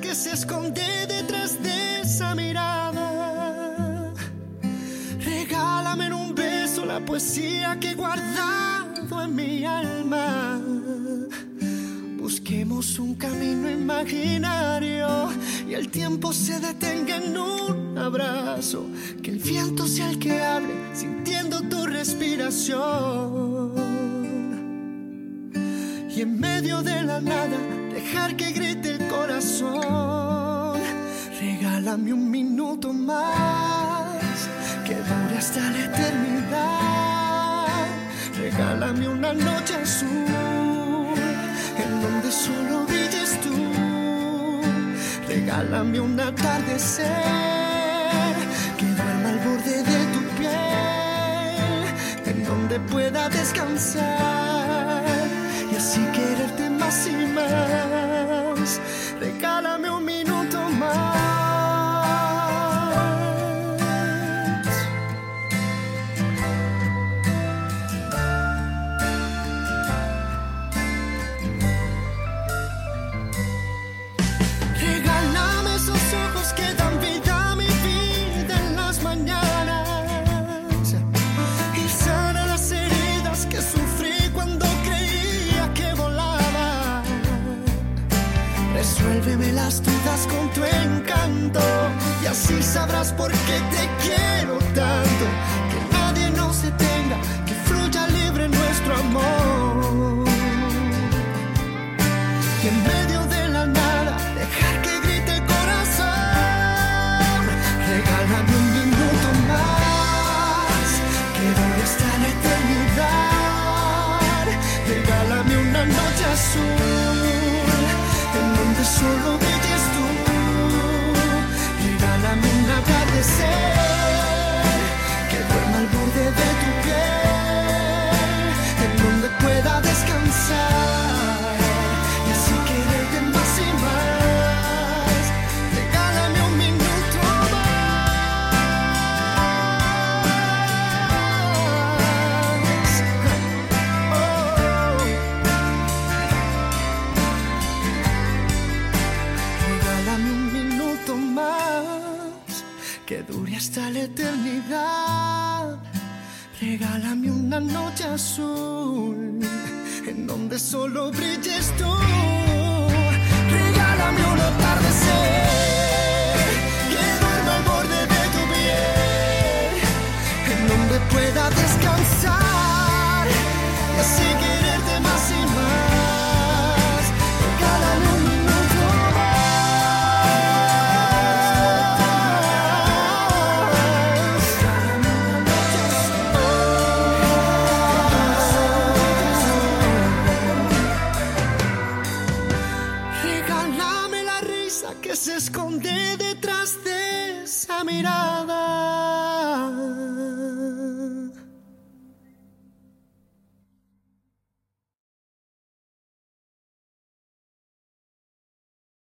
que se esconde detrás de esa mirada. Regálame en un beso la poesía que he guardado en mi alma. Busquemos un camino imaginario y el tiempo se detenga en un abrazo. Que el viento sea el que hable sintiendo tu respiración. Y en medio de la nada dejar que grite el corazón. Regálame un minuto más que dure hasta la eternidad. Regálame una noche azul en donde solo brilles tú. Regálame un atardecer que duerma al borde de tu piel, en donde pueda descansar y así quererte dure hasta la eternidad. Regálame una noche azul en donde solo brilles tú. Regálame un esconde detrás de esa mirada.